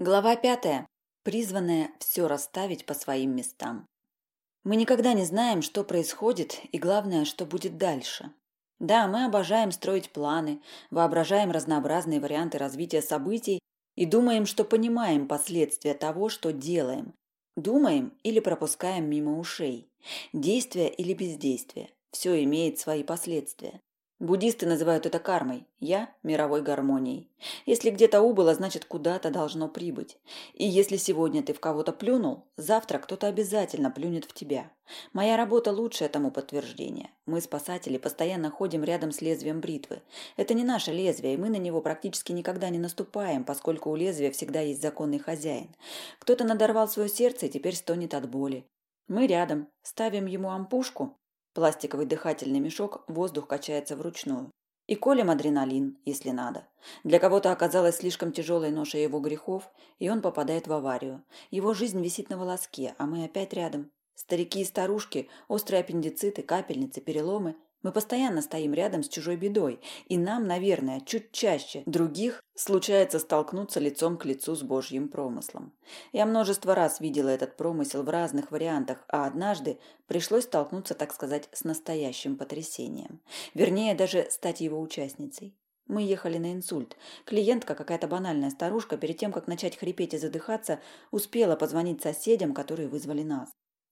Глава пятая, призванная все расставить по своим местам. Мы никогда не знаем, что происходит, и главное, что будет дальше. Да, мы обожаем строить планы, воображаем разнообразные варианты развития событий и думаем, что понимаем последствия того, что делаем. Думаем или пропускаем мимо ушей. Действие или бездействие. Все имеет свои последствия. Буддисты называют это кармой, я – мировой гармонией. Если где-то убыло, значит куда-то должно прибыть. И если сегодня ты в кого-то плюнул, завтра кто-то обязательно плюнет в тебя. Моя работа – лучшее тому подтверждение. Мы, спасатели, постоянно ходим рядом с лезвием бритвы. Это не наше лезвие, и мы на него практически никогда не наступаем, поскольку у лезвия всегда есть законный хозяин. Кто-то надорвал свое сердце и теперь стонет от боли. Мы рядом, ставим ему ампушку, Пластиковый дыхательный мешок, воздух качается вручную. И колем адреналин, если надо. Для кого-то оказалась слишком тяжелой ноша его грехов, и он попадает в аварию. Его жизнь висит на волоске, а мы опять рядом. Старики и старушки, острые аппендициты, капельницы, переломы мы постоянно стоим рядом с чужой бедой, и нам, наверное, чуть чаще других случается столкнуться лицом к лицу с Божьим промыслом. Я множество раз видела этот промысел в разных вариантах, а однажды пришлось столкнуться, так сказать, с настоящим потрясением. Вернее, даже стать его участницей. Мы ехали на инсульт. Клиентка, какая-то банальная старушка, перед тем, как начать хрипеть и задыхаться, успела позвонить соседям, которые вызвали нас.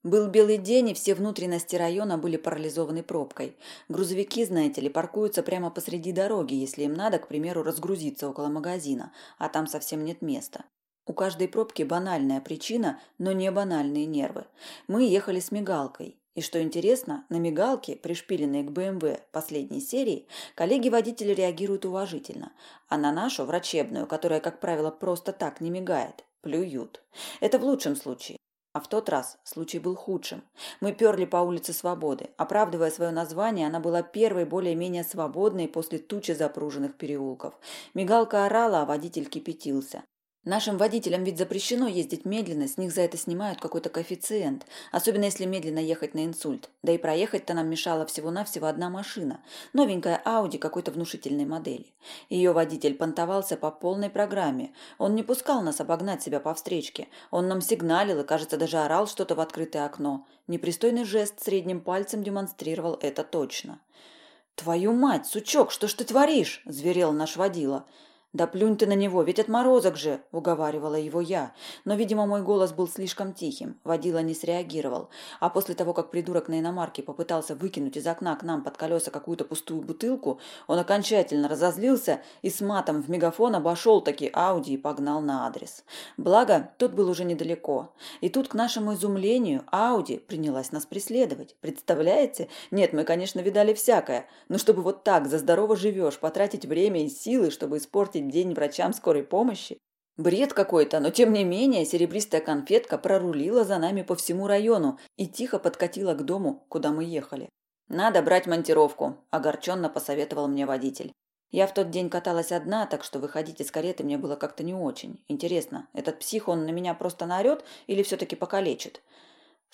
Был белый день, и все внутренности района были парализованы пробкой. Грузовики, знаете ли, паркуются прямо посреди дороги, если им надо, к примеру, разгрузиться около магазина, а там совсем нет места. У каждой пробки банальная причина, но не банальные нервы. Мы ехали с мигалкой. И что интересно, на мигалке, пришпиленные к БМВ последней серии, коллеги-водители реагируют уважительно, а на нашу, врачебную, которая, как правило, просто так не мигает, плюют. Это в лучшем случае. А в тот раз случай был худшим. Мы перли по улице Свободы. Оправдывая свое название, она была первой более-менее свободной после тучи запруженных переулков. Мигалка орала, а водитель кипятился. Нашим водителям ведь запрещено ездить медленно, с них за это снимают какой-то коэффициент, особенно если медленно ехать на инсульт. Да и проехать-то нам мешала всего-навсего одна машина, новенькая Ауди какой-то внушительной модели. Ее водитель понтовался по полной программе. Он не пускал нас обогнать себя по встречке. Он нам сигналил и, кажется, даже орал что-то в открытое окно. Непристойный жест средним пальцем демонстрировал это точно. «Твою мать, сучок, что ж ты творишь?» – зверел наш водила – «Да плюнь ты на него, ведь отморозок же!» – уговаривала его я. Но, видимо, мой голос был слишком тихим. Водила не среагировал. А после того, как придурок на иномарке попытался выкинуть из окна к нам под колеса какую-то пустую бутылку, он окончательно разозлился и с матом в мегафон обошел таки Ауди и погнал на адрес. Благо, тот был уже недалеко. И тут, к нашему изумлению, Ауди принялась нас преследовать. Представляете? Нет, мы, конечно, видали всякое. Но чтобы вот так за здорово живешь, потратить время и силы, чтобы испортить день врачам скорой помощи. Бред какой-то, но тем не менее серебристая конфетка прорулила за нами по всему району и тихо подкатила к дому, куда мы ехали. «Надо брать монтировку», – огорченно посоветовал мне водитель. Я в тот день каталась одна, так что выходить из кареты мне было как-то не очень. Интересно, этот псих, он на меня просто наорет или все-таки покалечит?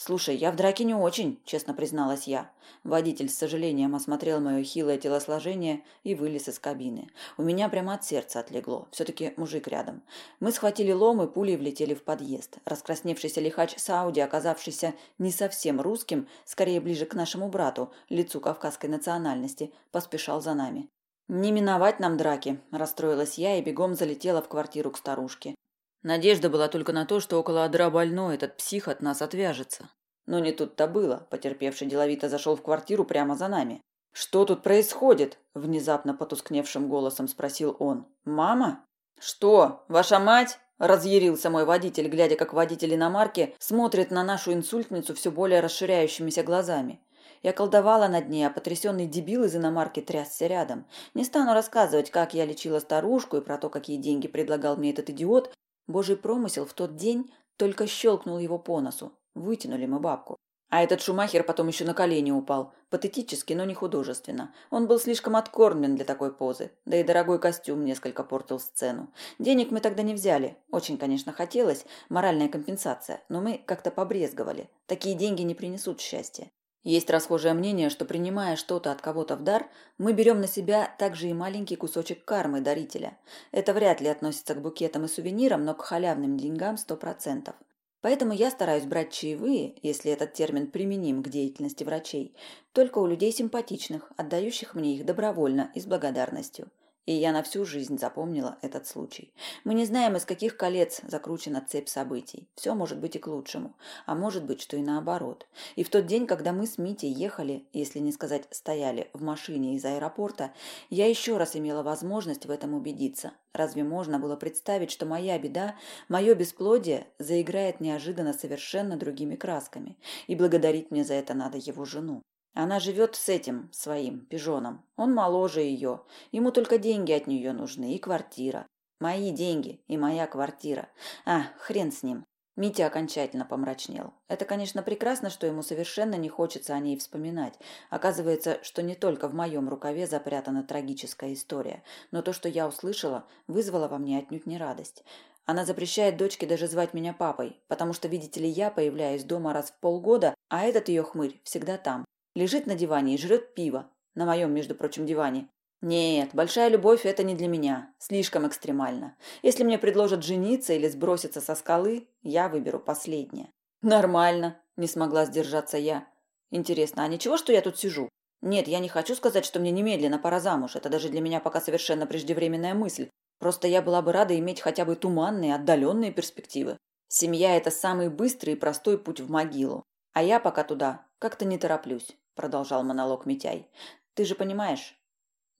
«Слушай, я в драке не очень», – честно призналась я. Водитель с сожалением осмотрел мое хилое телосложение и вылез из кабины. У меня прямо от сердца отлегло. Все-таки мужик рядом. Мы схватили лом и пулей влетели в подъезд. Раскрасневшийся лихач Сауди, оказавшийся не совсем русским, скорее ближе к нашему брату, лицу кавказской национальности, поспешал за нами. «Не миновать нам драки», – расстроилась я и бегом залетела в квартиру к старушке. Надежда была только на то, что около адра больной этот псих от нас отвяжется. Но не тут-то было. Потерпевший деловито зашел в квартиру прямо за нами. «Что тут происходит?» – внезапно потускневшим голосом спросил он. «Мама?» «Что, ваша мать?» – разъярился мой водитель, глядя, как водитель иномарки смотрит на нашу инсультницу все более расширяющимися глазами. Я колдовала над ней, а потрясенный дебил из иномарки трясся рядом. Не стану рассказывать, как я лечила старушку и про то, какие деньги предлагал мне этот идиот, Божий промысел в тот день только щелкнул его по носу. Вытянули мы бабку. А этот Шумахер потом еще на колени упал. Патетически, но не художественно. Он был слишком откормлен для такой позы. Да и дорогой костюм несколько портил сцену. Денег мы тогда не взяли. Очень, конечно, хотелось. Моральная компенсация. Но мы как-то побрезговали. Такие деньги не принесут счастья. Есть расхожее мнение, что принимая что-то от кого-то в дар, мы берем на себя также и маленький кусочек кармы дарителя. Это вряд ли относится к букетам и сувенирам, но к халявным деньгам сто процентов. Поэтому я стараюсь брать чаевые, если этот термин применим к деятельности врачей, только у людей симпатичных, отдающих мне их добровольно и с благодарностью. И я на всю жизнь запомнила этот случай. Мы не знаем, из каких колец закручена цепь событий. Все может быть и к лучшему, а может быть, что и наоборот. И в тот день, когда мы с Митей ехали, если не сказать стояли, в машине из аэропорта, я еще раз имела возможность в этом убедиться. Разве можно было представить, что моя беда, мое бесплодие заиграет неожиданно совершенно другими красками, и благодарить мне за это надо его жену? Она живет с этим своим пижоном. Он моложе ее. Ему только деньги от нее нужны и квартира. Мои деньги и моя квартира. А, хрен с ним. Митя окончательно помрачнел. Это, конечно, прекрасно, что ему совершенно не хочется о ней вспоминать. Оказывается, что не только в моем рукаве запрятана трагическая история, но то, что я услышала, вызвало во мне отнюдь не радость. Она запрещает дочке даже звать меня папой, потому что, видите ли, я появляюсь дома раз в полгода, а этот ее хмырь всегда там. Лежит на диване и жрет пиво. На моем, между прочим, диване. Нет, большая любовь – это не для меня. Слишком экстремально. Если мне предложат жениться или сброситься со скалы, я выберу последнее. Нормально, не смогла сдержаться я. Интересно, а ничего, что я тут сижу? Нет, я не хочу сказать, что мне немедленно пора замуж. Это даже для меня пока совершенно преждевременная мысль. Просто я была бы рада иметь хотя бы туманные, отдаленные перспективы. Семья – это самый быстрый и простой путь в могилу. А я пока туда как-то не тороплюсь продолжал монолог Митяй. Ты же понимаешь?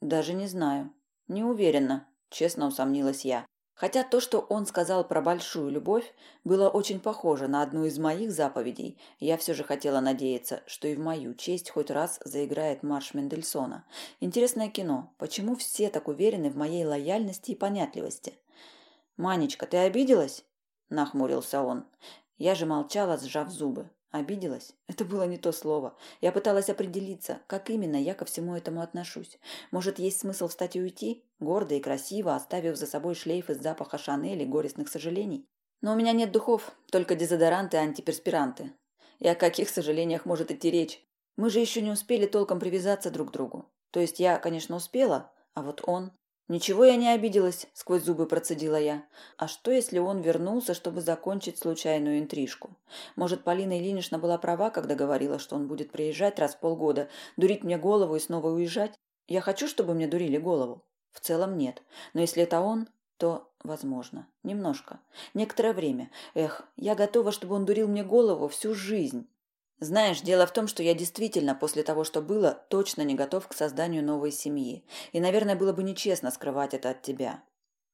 Даже не знаю. Не уверена, честно усомнилась я. Хотя то, что он сказал про большую любовь, было очень похоже на одну из моих заповедей, я все же хотела надеяться, что и в мою честь хоть раз заиграет марш Мендельсона. Интересное кино. Почему все так уверены в моей лояльности и понятливости? «Манечка, ты обиделась?» – нахмурился он. Я же молчала, сжав зубы. Обиделась? Это было не то слово. Я пыталась определиться, как именно я ко всему этому отношусь. Может, есть смысл встать и уйти? Гордо и красиво, оставив за собой шлейф из запаха Шанель и горестных сожалений. Но у меня нет духов, только дезодоранты и антиперспиранты. И о каких сожалениях может идти речь? Мы же еще не успели толком привязаться друг к другу. То есть я, конечно, успела, а вот он... «Ничего я не обиделась», – сквозь зубы процедила я. «А что, если он вернулся, чтобы закончить случайную интрижку? Может, Полина Ильинична была права, когда говорила, что он будет приезжать раз в полгода, дурить мне голову и снова уезжать? Я хочу, чтобы мне дурили голову? В целом нет. Но если это он, то возможно. Немножко. Некоторое время. Эх, я готова, чтобы он дурил мне голову всю жизнь. Знаешь, дело в том, что я действительно после того, что было, точно не готов к созданию новой семьи. И, наверное, было бы нечестно скрывать это от тебя.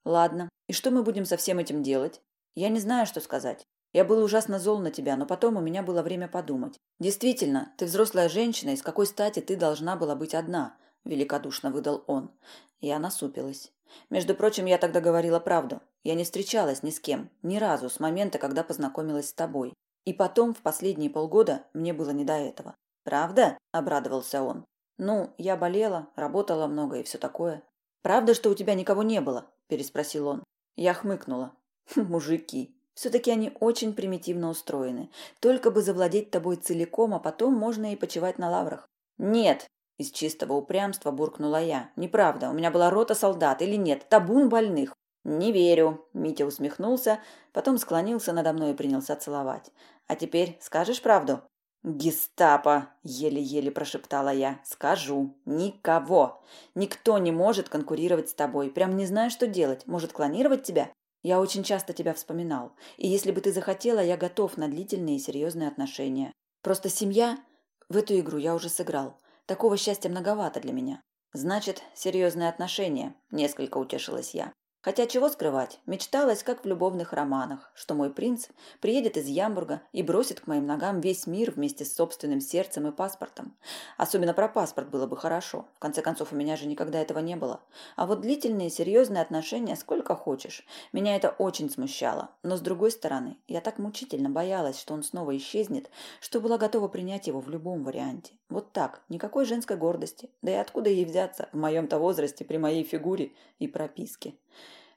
Ладно. И что мы будем со всем этим делать? Я не знаю, что сказать. Я был ужасно зол на тебя, но потом у меня было время подумать. Действительно, ты взрослая женщина, и с какой стати ты должна была быть одна? Великодушно выдал он. Я насупилась. Между прочим, я тогда говорила правду. Я не встречалась ни с кем, ни разу с момента, когда познакомилась с тобой. И потом, в последние полгода, мне было не до этого. «Правда?» – обрадовался он. «Ну, я болела, работала много и все такое». «Правда, что у тебя никого не было?» – переспросил он. Я хмыкнула. «Хм, «Мужики. Все-таки они очень примитивно устроены. Только бы завладеть тобой целиком, а потом можно и почивать на лаврах». «Нет!» – из чистого упрямства буркнула я. «Неправда. У меня была рота солдат. Или нет? Табун больных. «Не верю», – Митя усмехнулся, потом склонился надо мной и принялся целовать. «А теперь скажешь правду?» «Гестапо!» – еле-еле прошептала я. «Скажу. Никого. Никто не может конкурировать с тобой. Прям не знаю, что делать. Может, клонировать тебя? Я очень часто тебя вспоминал. И если бы ты захотела, я готов на длительные и серьезные отношения. Просто семья... В эту игру я уже сыграл. Такого счастья многовато для меня. Значит, серьезные отношения. Несколько утешилась я. Хотя чего скрывать, мечталось, как в любовных романах, что мой принц приедет из Ямбурга и бросит к моим ногам весь мир вместе с собственным сердцем и паспортом. Особенно про паспорт было бы хорошо. В конце концов, у меня же никогда этого не было. А вот длительные серьезные отношения сколько хочешь. Меня это очень смущало. Но с другой стороны, я так мучительно боялась, что он снова исчезнет, что была готова принять его в любом варианте. Вот так, никакой женской гордости. Да и откуда ей взяться в моем-то возрасте при моей фигуре и прописке?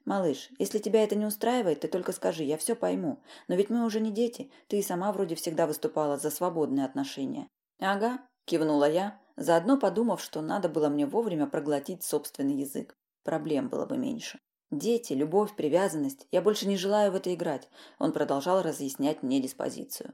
«Малыш, если тебя это не устраивает, ты только скажи, я все пойму. Но ведь мы уже не дети. Ты и сама вроде всегда выступала за свободные отношения. Ага, кивнула я, заодно подумав, что надо было мне вовремя проглотить собственный язык. Проблем было бы меньше. Дети, любовь, привязанность. Я больше не желаю в это играть. Он продолжал разъяснять мне диспозицию.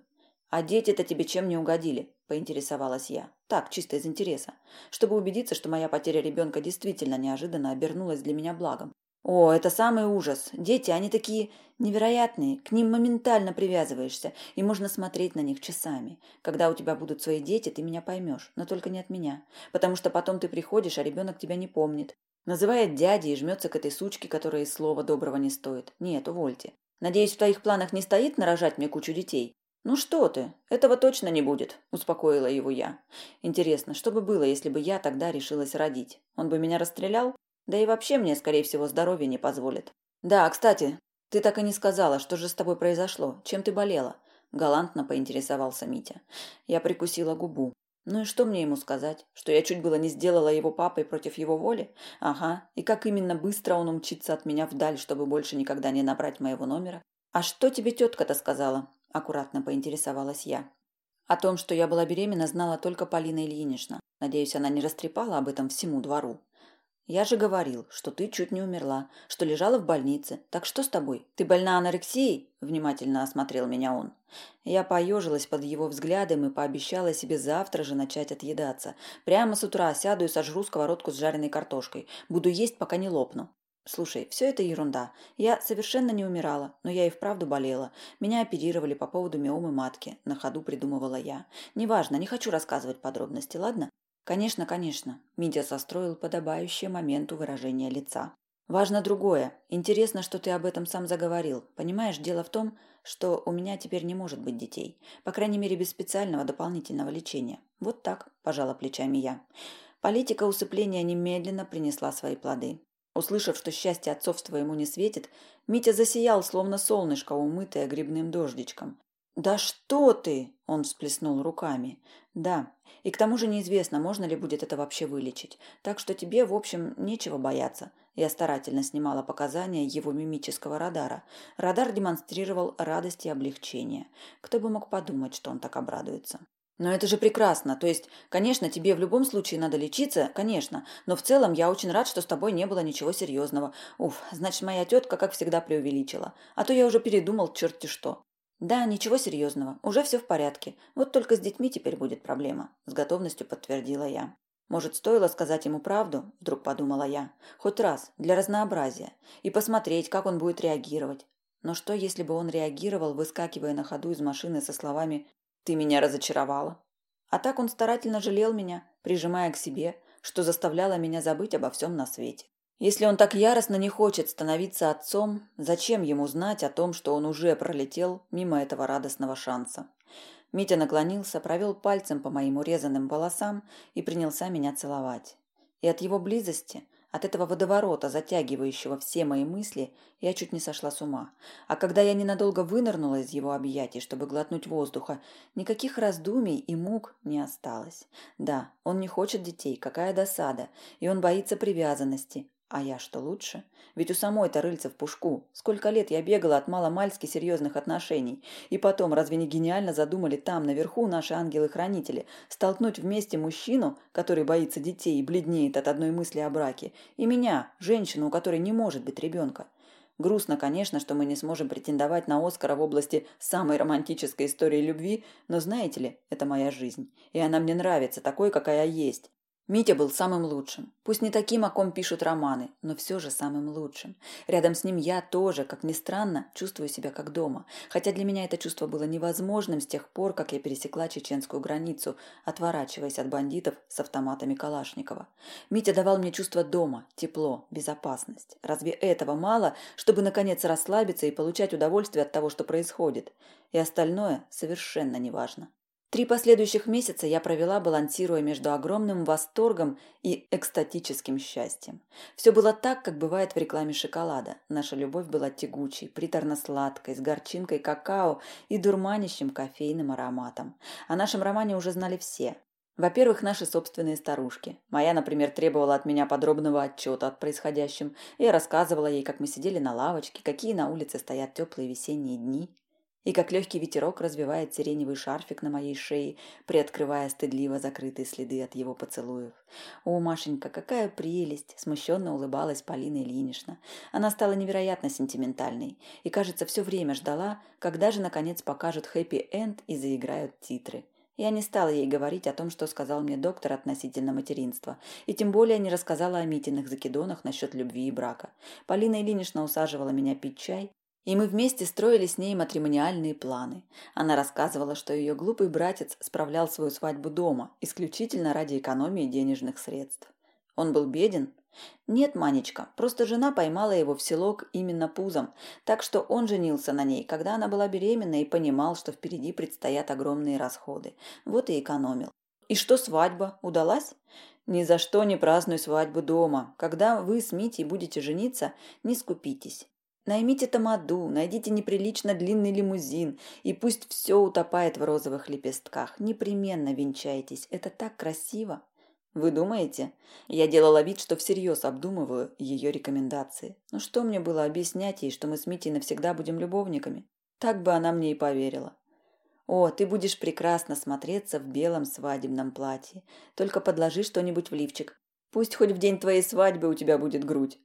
А дети-то тебе чем не угодили? Поинтересовалась я. Так, чисто из интереса. Чтобы убедиться, что моя потеря ребенка действительно неожиданно обернулась для меня благом. О, это самый ужас. Дети, они такие невероятные. К ним моментально привязываешься, и можно смотреть на них часами. Когда у тебя будут свои дети, ты меня поймешь, но только не от меня. Потому что потом ты приходишь, а ребенок тебя не помнит. Называет дядей и жмется к этой сучке, которая и слова доброго не стоит. Нет, увольте. Надеюсь, в твоих планах не стоит нарожать мне кучу детей? Ну что ты, этого точно не будет, успокоила его я. Интересно, что бы было, если бы я тогда решилась родить? Он бы меня расстрелял? Да и вообще мне, скорее всего, здоровье не позволит. Да, кстати, ты так и не сказала, что же с тобой произошло, чем ты болела? Галантно поинтересовался Митя. Я прикусила губу. Ну и что мне ему сказать? Что я чуть было не сделала его папой против его воли? Ага. И как именно быстро он умчится от меня вдаль, чтобы больше никогда не набрать моего номера? А что тебе тетка-то сказала? Аккуратно поинтересовалась я. О том, что я была беременна, знала только Полина Ильинична. Надеюсь, она не растрепала об этом всему двору. Я же говорил, что ты чуть не умерла, что лежала в больнице. Так что с тобой? Ты больна анорексией? Внимательно осмотрел меня он. Я поежилась под его взглядом и пообещала себе завтра же начать отъедаться. Прямо с утра сяду и сожру сковородку с жареной картошкой. Буду есть, пока не лопну. Слушай, все это ерунда. Я совершенно не умирала, но я и вправду болела. Меня оперировали по поводу миомы матки. На ходу придумывала я. Неважно, не хочу рассказывать подробности, ладно? «Конечно, конечно», – Митя состроил подобающее моменту выражение лица. «Важно другое. Интересно, что ты об этом сам заговорил. Понимаешь, дело в том, что у меня теперь не может быть детей. По крайней мере, без специального дополнительного лечения. Вот так», – пожала плечами я. Политика усыпления немедленно принесла свои плоды. Услышав, что счастье отцовства ему не светит, Митя засиял, словно солнышко, умытое грибным дождичком. «Да что ты!» – он всплеснул руками. «Да, и к тому же неизвестно, можно ли будет это вообще вылечить. Так что тебе, в общем, нечего бояться». Я старательно снимала показания его мимического радара. Радар демонстрировал радость и облегчение. Кто бы мог подумать, что он так обрадуется. Но это же прекрасно. То есть, конечно, тебе в любом случае надо лечиться, конечно. Но в целом я очень рад, что с тобой не было ничего серьезного. Уф, значит, моя тетка, как всегда, преувеличила. А то я уже передумал черти что. Да, ничего серьезного, уже все в порядке. Вот только с детьми теперь будет проблема, с готовностью подтвердила я. Может, стоило сказать ему правду, вдруг подумала я, хоть раз, для разнообразия, и посмотреть, как он будет реагировать. Но что, если бы он реагировал, выскакивая на ходу из машины со словами «Ты меня разочаровала»? А так он старательно жалел меня, прижимая к себе, что заставляло меня забыть обо всем на свете. Если он так яростно не хочет становиться отцом, зачем ему знать о том, что он уже пролетел мимо этого радостного шанса? Митя наклонился, провел пальцем по моим урезанным волосам и принялся меня целовать. И от его близости от этого водоворота, затягивающего все мои мысли, я чуть не сошла с ума. А когда я ненадолго вынырнула из его объятий, чтобы глотнуть воздуха, никаких раздумий и мук не осталось. Да, он не хочет детей, какая досада, и он боится привязанности, а я что лучше? Ведь у самой-то рыльца в пушку. Сколько лет я бегала от маломальски серьезных отношений. И потом, разве не гениально задумали там, наверху, наши ангелы-хранители, столкнуть вместе мужчину, который боится детей и бледнеет от одной мысли о браке, и меня, женщину, у которой не может быть ребенка? Грустно, конечно, что мы не сможем претендовать на Оскара в области самой романтической истории любви, но знаете ли, это моя жизнь, и она мне нравится такой, какая есть. Митя был самым лучшим. Пусть не таким, о ком пишут романы, но все же самым лучшим. Рядом с ним я тоже, как ни странно, чувствую себя как дома. Хотя для меня это чувство было невозможным с тех пор, как я пересекла чеченскую границу, отворачиваясь от бандитов с автоматами Калашникова. Митя давал мне чувство дома, тепло, безопасность. Разве этого мало, чтобы наконец расслабиться и получать удовольствие от того, что происходит? И остальное совершенно неважно. Три последующих месяца я провела, балансируя между огромным восторгом и экстатическим счастьем. Все было так, как бывает в рекламе шоколада. Наша любовь была тягучей, приторно-сладкой, с горчинкой какао и дурманящим кофейным ароматом. О нашем романе уже знали все. Во-первых, наши собственные старушки. Моя, например, требовала от меня подробного отчета о происходящем. Я рассказывала ей, как мы сидели на лавочке, какие на улице стоят теплые весенние дни. И как легкий ветерок развивает сиреневый шарфик на моей шее, приоткрывая стыдливо закрытые следы от его поцелуев. «О, Машенька, какая прелесть!» – смущенно улыбалась Полина Ильинична. Она стала невероятно сентиментальной и, кажется, все время ждала, когда же, наконец, покажут хэппи-энд и заиграют титры. Я не стала ей говорить о том, что сказал мне доктор относительно материнства, и тем более не рассказала о Митиных закидонах насчет любви и брака. Полина Ильинична усаживала меня пить чай, и мы вместе строили с ней матримониальные планы. Она рассказывала, что ее глупый братец справлял свою свадьбу дома, исключительно ради экономии денежных средств. Он был беден? Нет, Манечка, просто жена поймала его в селок именно пузом, так что он женился на ней, когда она была беременна и понимал, что впереди предстоят огромные расходы. Вот и экономил. И что свадьба? Удалась? Ни за что не празднуй свадьбу дома. Когда вы с Митей будете жениться, не скупитесь. Наймите тамаду, найдите неприлично длинный лимузин, и пусть все утопает в розовых лепестках. Непременно венчайтесь, это так красиво. Вы думаете? Я делала вид, что всерьез обдумываю ее рекомендации. Ну что мне было объяснять ей, что мы с Митей навсегда будем любовниками? Так бы она мне и поверила. О, ты будешь прекрасно смотреться в белом свадебном платье. Только подложи что-нибудь в лифчик. Пусть хоть в день твоей свадьбы у тебя будет грудь.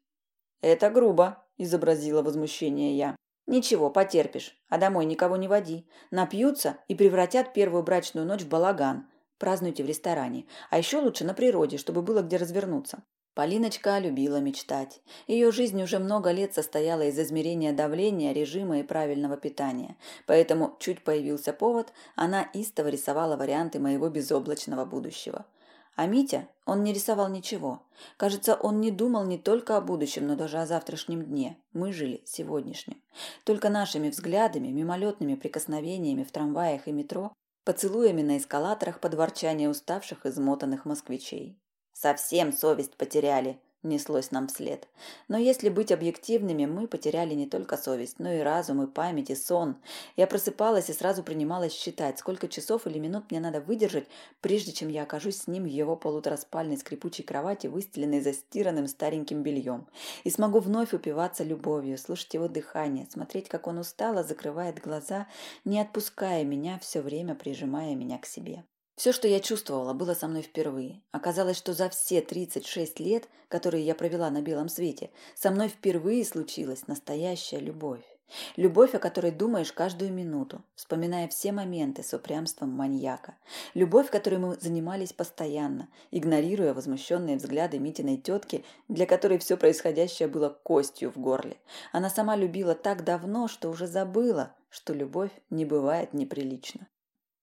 Это грубо, – изобразила возмущение я. «Ничего, потерпишь, а домой никого не води. Напьются и превратят первую брачную ночь в балаган. Празднуйте в ресторане, а еще лучше на природе, чтобы было где развернуться». Полиночка любила мечтать. Ее жизнь уже много лет состояла из измерения давления, режима и правильного питания. Поэтому, чуть появился повод, она истово рисовала варианты моего безоблачного будущего. А Митя, он не рисовал ничего. Кажется, он не думал не только о будущем, но даже о завтрашнем дне. Мы жили сегодняшним. Только нашими взглядами, мимолетными прикосновениями в трамваях и метро, поцелуями на эскалаторах под ворчание уставших, измотанных москвичей. «Совсем совесть потеряли», неслось нам вслед. Но если быть объективными, мы потеряли не только совесть, но и разум, и память, и сон. Я просыпалась и сразу принималась считать, сколько часов или минут мне надо выдержать, прежде чем я окажусь с ним в его полутораспальной скрипучей кровати, выстеленной застиранным стареньким бельем. И смогу вновь упиваться любовью, слушать его дыхание, смотреть, как он устало закрывает глаза, не отпуская меня, все время прижимая меня к себе. Все, что я чувствовала, было со мной впервые. Оказалось, что за все 36 лет, которые я провела на белом свете, со мной впервые случилась настоящая любовь. Любовь, о которой думаешь каждую минуту, вспоминая все моменты с упрямством маньяка. Любовь, которой мы занимались постоянно, игнорируя возмущенные взгляды Митиной тетки, для которой все происходящее было костью в горле. Она сама любила так давно, что уже забыла, что любовь не бывает неприлично.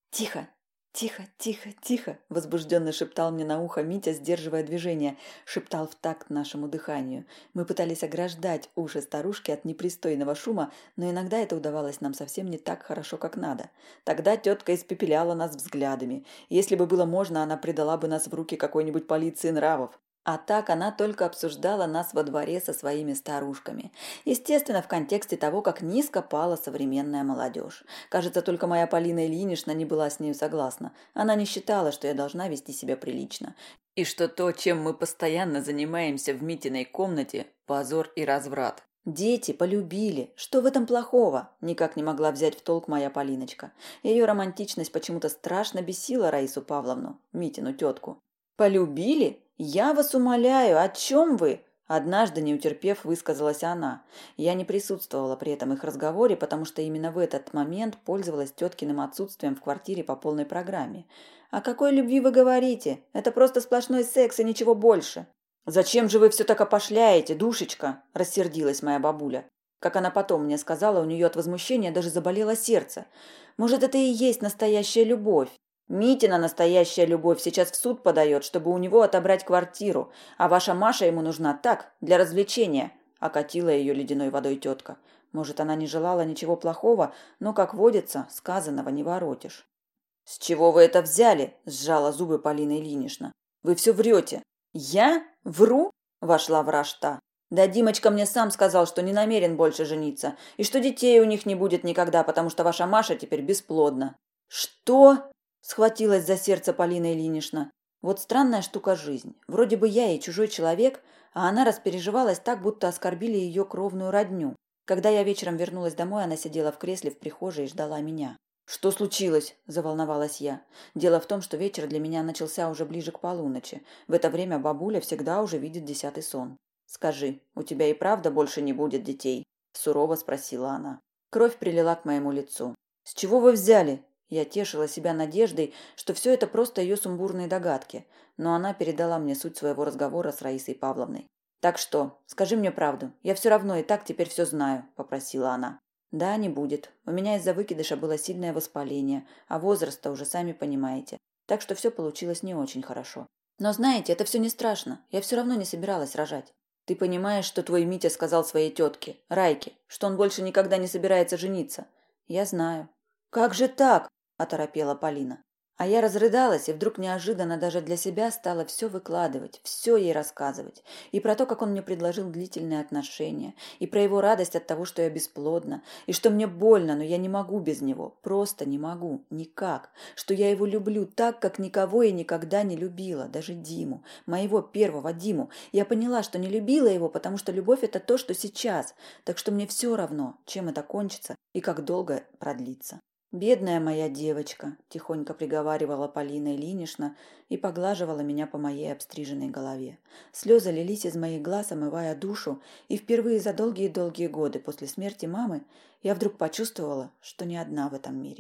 «Тихо!» «Тихо, тихо, тихо!» – возбужденно шептал мне на ухо Митя, сдерживая движение. Шептал в такт нашему дыханию. Мы пытались ограждать уши старушки от непристойного шума, но иногда это удавалось нам совсем не так хорошо, как надо. Тогда тетка испепеляла нас взглядами. Если бы было можно, она предала бы нас в руки какой-нибудь полиции нравов. А так она только обсуждала нас во дворе со своими старушками. Естественно, в контексте того, как низко пала современная молодежь. Кажется, только моя Полина Ильинична не была с нею согласна. Она не считала, что я должна вести себя прилично. И что то, чем мы постоянно занимаемся в Митиной комнате – позор и разврат. Дети полюбили. Что в этом плохого? Никак не могла взять в толк моя Полиночка. Ее романтичность почему-то страшно бесила Раису Павловну, Митину тетку. Полюбили? «Я вас умоляю, о чем вы?» Однажды, не утерпев, высказалась она. Я не присутствовала при этом их разговоре, потому что именно в этот момент пользовалась теткиным отсутствием в квартире по полной программе. «О какой любви вы говорите? Это просто сплошной секс и ничего больше». «Зачем же вы все так опошляете, душечка?» – рассердилась моя бабуля. Как она потом мне сказала, у нее от возмущения даже заболело сердце. «Может, это и есть настоящая любовь?» Митина настоящая любовь сейчас в суд подает, чтобы у него отобрать квартиру, а ваша Маша ему нужна так, для развлечения», – окатила ее ледяной водой тетка. Может, она не желала ничего плохого, но, как водится, сказанного не воротишь. «С чего вы это взяли?» – сжала зубы Полина Ильинична. «Вы все врете». «Я? Вру?» – вошла враж та. «Да Димочка мне сам сказал, что не намерен больше жениться, и что детей у них не будет никогда, потому что ваша Маша теперь бесплодна». «Что?» Схватилась за сердце Полина Ильинична. Вот странная штука жизнь. Вроде бы я и чужой человек, а она распереживалась так, будто оскорбили ее кровную родню. Когда я вечером вернулась домой, она сидела в кресле в прихожей и ждала меня. «Что случилось?» – заволновалась я. Дело в том, что вечер для меня начался уже ближе к полуночи. В это время бабуля всегда уже видит десятый сон. «Скажи, у тебя и правда больше не будет детей?» – сурово спросила она. Кровь прилила к моему лицу. «С чего вы взяли?» Я тешила себя надеждой, что все это просто ее сумбурные догадки, но она передала мне суть своего разговора с Раисой Павловной. «Так что, скажи мне правду, я все равно и так теперь все знаю», – попросила она. «Да, не будет. У меня из-за выкидыша было сильное воспаление, а возраста уже сами понимаете. Так что все получилось не очень хорошо. Но знаете, это все не страшно. Я все равно не собиралась рожать. Ты понимаешь, что твой Митя сказал своей тетке, Райке, что он больше никогда не собирается жениться? Я знаю. Как же так? Оторопела Полина. А я разрыдалась и вдруг неожиданно даже для себя стала все выкладывать, все ей рассказывать. И про то, как он мне предложил длительные отношения, и про его радость от того, что я бесплодна, и что мне больно, но я не могу без него, просто не могу, никак. Что я его люблю так, как никого и никогда не любила, даже Диму, моего первого Диму. Я поняла, что не любила его, потому что любовь – это то, что сейчас. Так что мне все равно, чем это кончится и как долго продлится. «Бедная моя девочка», – тихонько приговаривала Полина Ильинична и поглаживала меня по моей обстриженной голове. Слезы лились из моих глаз, омывая душу, и впервые за долгие-долгие годы после смерти мамы я вдруг почувствовала, что не одна в этом мире.